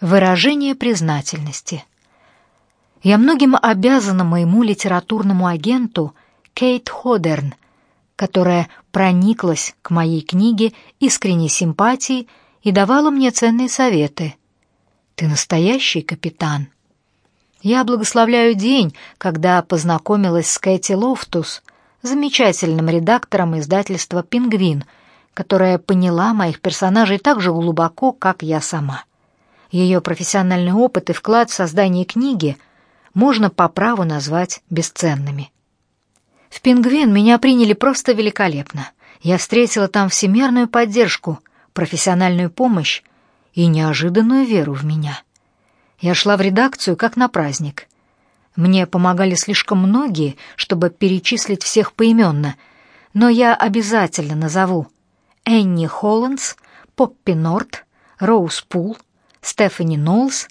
Выражение признательности. Я многим обязана моему литературному агенту Кейт Ходерн, которая прониклась к моей книге искренней симпатией и давала мне ценные советы. Ты настоящий капитан. Я благословляю день, когда познакомилась с Кэти Лофтус, замечательным редактором издательства «Пингвин», которая поняла моих персонажей так же глубоко, как я сама. Ее профессиональный опыт и вклад в создание книги можно по праву назвать бесценными. В «Пингвин» меня приняли просто великолепно. Я встретила там всемирную поддержку, профессиональную помощь и неожиданную веру в меня. Я шла в редакцию как на праздник. Мне помогали слишком многие, чтобы перечислить всех поименно, но я обязательно назову Энни Холландс, Поппи Норт, Роуз Пул, Стефани Ноллс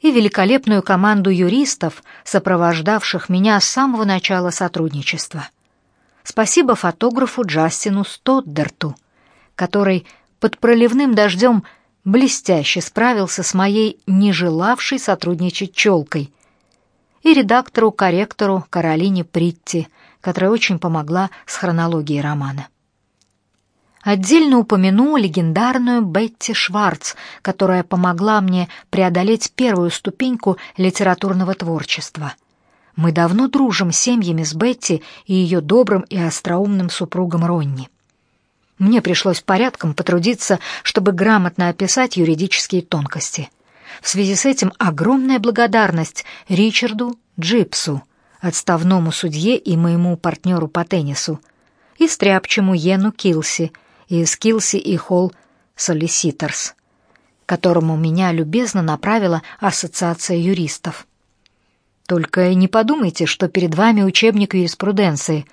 и великолепную команду юристов, сопровождавших меня с самого начала сотрудничества. Спасибо фотографу Джастину Стоддерту, который под проливным дождем блестяще справился с моей не желавшей сотрудничать челкой, и редактору-корректору Каролине Притти, которая очень помогла с хронологией романа. Отдельно упомяну легендарную Бетти Шварц, которая помогла мне преодолеть первую ступеньку литературного творчества. Мы давно дружим семьями с Бетти и ее добрым и остроумным супругом Ронни. Мне пришлось порядком потрудиться, чтобы грамотно описать юридические тонкости. В связи с этим огромная благодарность Ричарду Джипсу, отставному судье и моему партнеру по теннису, и стряпчему Йену Килси – из Килси и Холл Солиситорс, которому меня любезно направила Ассоциация юристов. Только не подумайте, что перед вами учебник юриспруденции.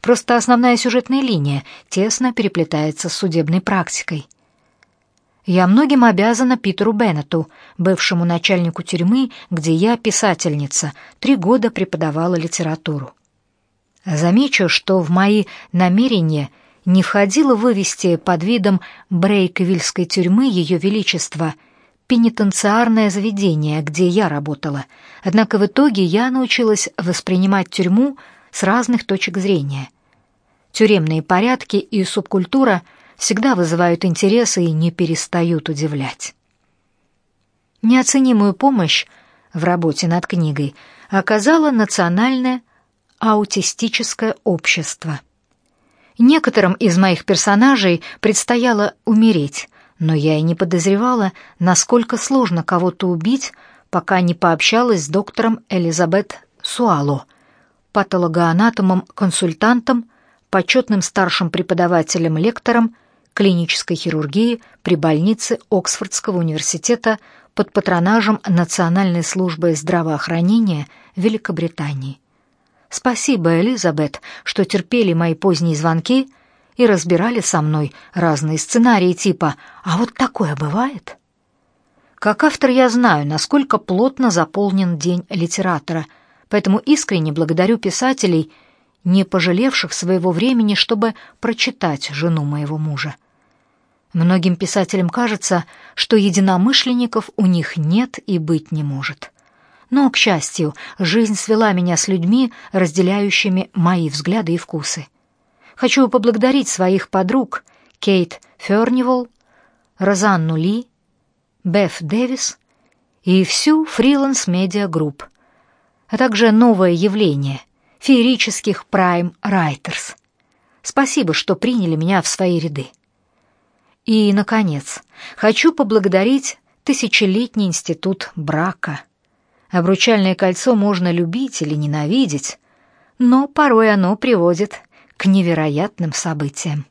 Просто основная сюжетная линия тесно переплетается с судебной практикой. Я многим обязана Питеру Беннету, бывшему начальнику тюрьмы, где я, писательница, три года преподавала литературу. Замечу, что в мои намерения – не входило вывести под видом Брейковильской тюрьмы Ее Величество пенитенциарное заведение, где я работала. Однако в итоге я научилась воспринимать тюрьму с разных точек зрения. Тюремные порядки и субкультура всегда вызывают интерес и не перестают удивлять. Неоценимую помощь в работе над книгой оказало Национальное аутистическое общество – Некоторым из моих персонажей предстояло умереть, но я и не подозревала, насколько сложно кого-то убить, пока не пообщалась с доктором Элизабет Суало, патологоанатомом-консультантом, почетным старшим преподавателем-лектором клинической хирургии при больнице Оксфордского университета под патронажем Национальной службы здравоохранения Великобритании. Спасибо, Элизабет, что терпели мои поздние звонки и разбирали со мной разные сценарии типа «А вот такое бывает?» Как автор я знаю, насколько плотно заполнен день литератора, поэтому искренне благодарю писателей, не пожалевших своего времени, чтобы прочитать жену моего мужа. Многим писателям кажется, что единомышленников у них нет и быть не может. Но, к счастью, жизнь свела меня с людьми, разделяющими мои взгляды и вкусы. Хочу поблагодарить своих подруг Кейт Фернивол, Розанну Ли, Беф Дэвис и всю Freelance Media Group, а также новое явление феерических Prime Writers. Спасибо, что приняли меня в свои ряды. И, наконец, хочу поблагодарить Тысячелетний институт брака – Обручальное кольцо можно любить или ненавидеть, но порой оно приводит к невероятным событиям.